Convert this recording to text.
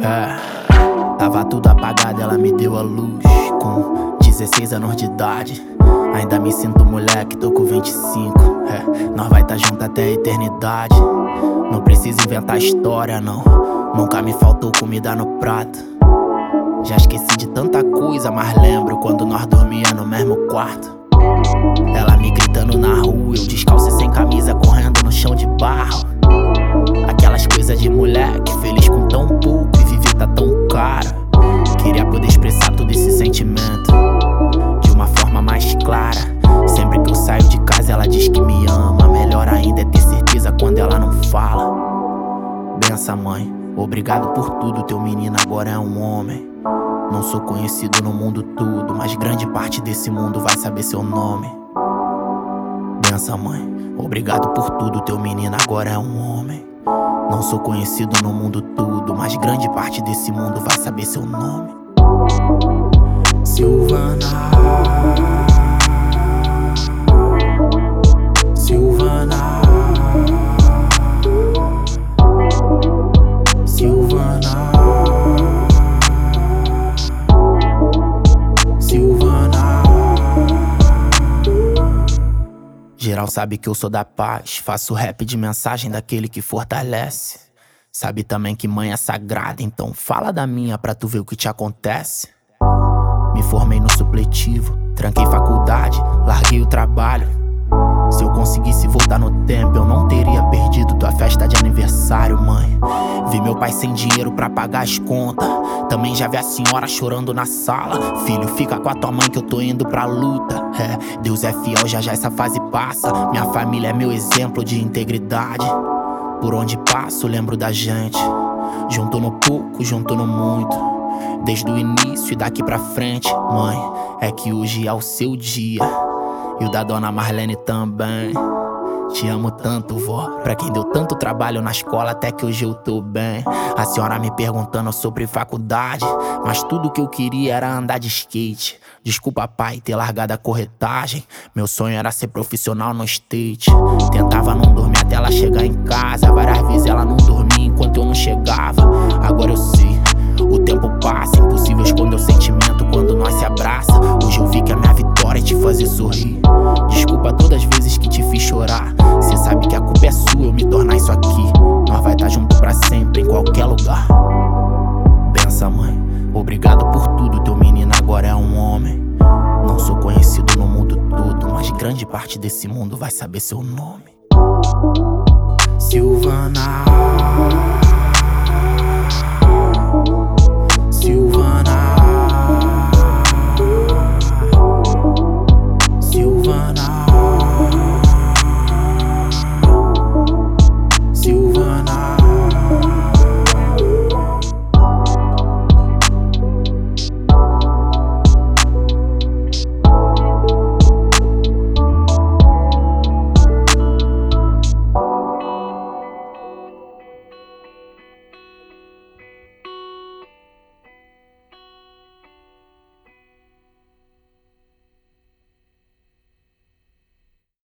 É, tava tudo apagado, ela me deu a luz com 16 anos de idade. Ainda me sinto moleque, tô com 25. É, nós vai tá junto até a eternidade. Não preciso inventar história, não. Nunca me faltou comida no prato. Já esqueci de tanta coisa, mas lembro quando nós dormia no mesmo quarto. Ela me gritando na rua, eu descalço e sem camisa, correndo no chão de barro. Aquelas coisas de moleque, feliz com tão pouco e viver tá tão caro. Queria poder expressar todo esse sentimento de uma forma mais clara. Sempre que eu saio de casa, ela diz que me ama. Melhor ainda é ter certeza quando ela não fala. Bença, mãe, obrigado por tudo. Teu menino agora é um homem. Não sou conhecido no mundo todo, mas grande parte desse mundo vai saber seu nome. Bença, mãe, obrigado por tudo. Teu menino agora é um homem. Não sou conhecido no mundo todo, mas grande parte desse mundo vai saber seu nome. Silvana. Geral sabe que eu sou da paz. Faço rap de mensagem daquele que fortalece. Sabe também que mãe é sagrada, então fala da minha pra tu ver o que te acontece. Me formei no supletivo, tranquei faculdade, larguei o trabalho. Se eu conseguisse voltar no tempo, eu não meu pai sem dinheiro para pagar as contas. Também já vi a senhora chorando na sala. Filho, fica com a tua mãe que eu tô indo pra luta. É, Deus é fiel, já já essa fase passa. Minha família é meu exemplo de integridade. Por onde passo, lembro da gente. Junto no pouco, junto no muito. Desde o início e daqui pra frente, mãe, é que hoje é o seu dia. E o da dona Marlene também. Te amo tanto, vó. Pra quem deu tanto trabalho na escola, até que hoje eu tô bem. A senhora me perguntando sobre faculdade. Mas tudo que eu queria era andar de skate. Desculpa, pai, ter largado a corretagem. Meu sonho era ser profissional no state. Tentava não dormir até ela chegar em casa. Várias vezes ela não dormia enquanto eu não chegava. Agora eu sei. O tempo passa, impossível esconder o sentimento quando nós se abraça. Hoje eu vi que a minha vitória é te fazer sorrir. Obrigado por tudo, teu menino agora é um homem. Não sou conhecido no mundo todo, mas grande parte desse mundo vai saber seu nome. Silvana.